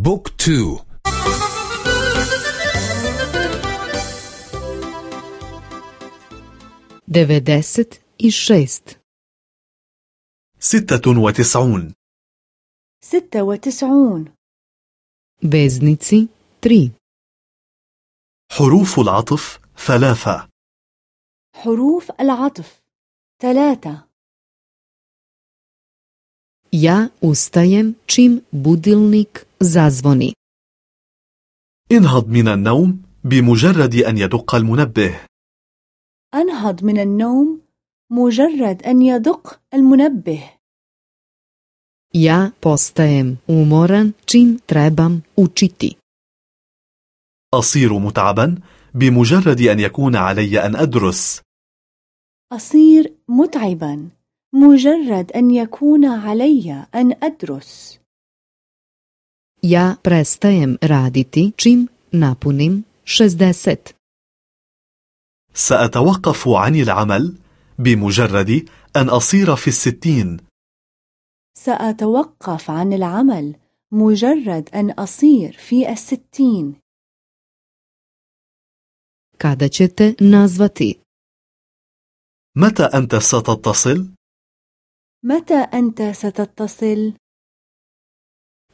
بوك تو. i šest ستة وتسعون. ستة وتسعون. veznici tri حروف العطف ثلاثة. حروف العطف ثلاثة. Ja ustajem čim budilnik zazvoni. انهض من النوم بمجرد أن يدق المنبه. أنهض من النوم مجرد أن يدق المنبه. Ja postajem umoran čim trebam učiti. أصير متعبا بمجرد أن يكون علي أن أدرس. أصير متعبا مجرد أن يكون علي أن أدرس. Ja prestajem raditi čim napunim 60 سأتوقف عن العمل بمجرد أن أصير في الستين. سأتوقف عن العمل مجرد أن أصير في الستين. Kada ćete nazvati? متى أنت ستتصل؟ متى أنت ستتصل؟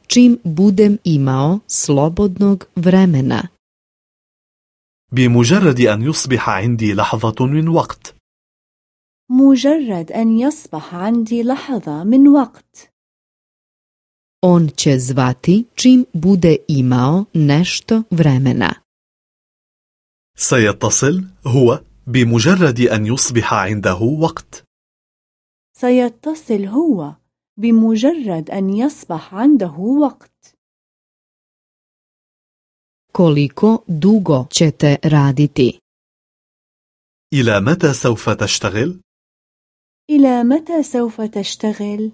čim budem imao slobodnog vremena? بمجرد أن يصبح عندي لحظة من وقت. مجرد أن يصبح عندي لحظة من وقت. On će zvati čim bude imao nešto vremena. سيتصل هو بمجرد أن يصبح عنده وقت. سيتصل هو بمجرد أن يصبح عنده وقت koliko dugo ćete raditi إلى متى سوف تشتغل؟ إلى متى سوف تشتغل؟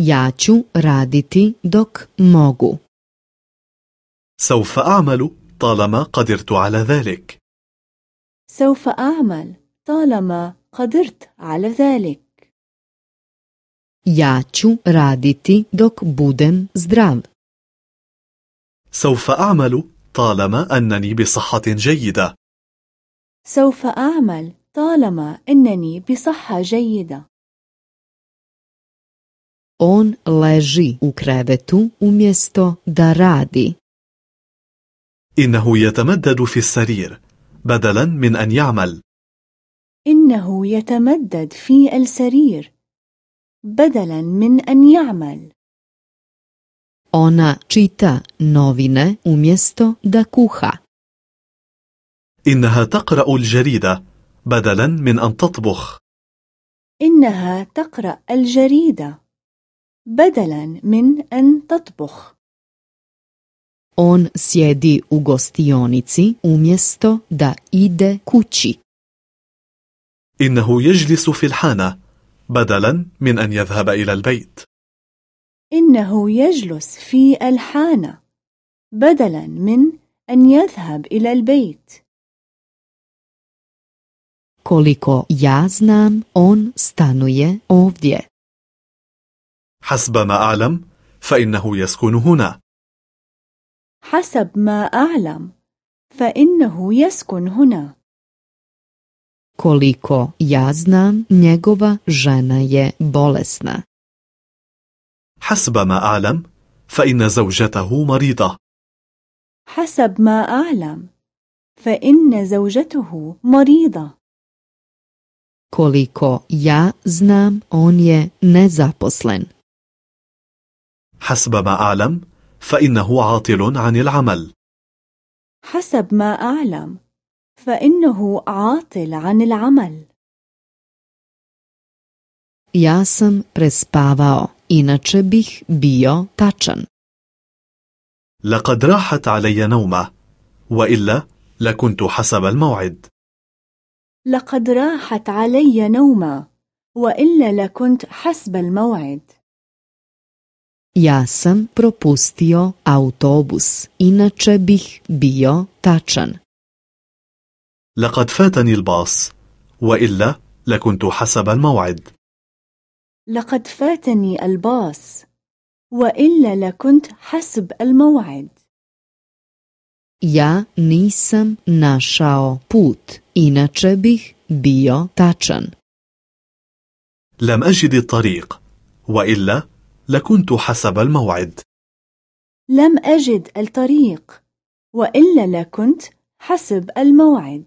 ja ću raditi dok mogu سوف أعمل طالما قدرت على ذلك سوف أعمل طالما قدرت على ذلك. Ja ću raditi dok budem zdrav. سوف أعمل طالما أنني بصحة جيدة. سوف أعمل طالما أنني بصحة جيدة. On leži u krevetu umjesto da radi. إنه يتمدد في السرير بدلا من أن يعمل. إنه يتمدد في السرير بدلا من أن يعمل. Ona čita novine umjesto da kuha. إنها تقرأ الجريدة بدلا من أن تطبخ. إنها تقرأ الجريدة بدلا من أن تطبخ. On sjedi u gostionici umjesto da ide kući. إنه يجلس في الحانة بدلا من أن يذهب إلى البيت. إنه يجلس في الحانة بدلا من أن يذهب إلى البيت. Koliko ja znam on stanuje ovdje. حسب ما أعلم فإنه يسكن هنا. حسب ما أعلم فإنه يسكن هنا. Koliko ja znam njegova žena je bolesna. حسب ما أعلم فإن زوجته مريضة. حسب ما أعلم فإن زوجته مريضة. Koliko ja znam on je nezaposlen. حسب ما أعلم فإنه عاطل عن العمل. حسب ما أعلم فإنه عاطل عن العمل. Ja sam prespavao inače bih bio tačan. لقد راحت علي نومة وإلا لكنت حسب الموعد. لقد راحت علي نومة وإلا لكنت حسب الموعد. Ja sam propustio autobus inače bih bio tačan. لقد فاتني الباص وإلا لكنت حسب الموعد. لقد فاتني الباص وإلا لكنت حسب الموعد. Ja nisam našao put, inače bih bio tačan. لم أجد الطريق وإلا لكنت حسب الموعد. لم أجد الطريق وإلا لكنت حسب الموعد.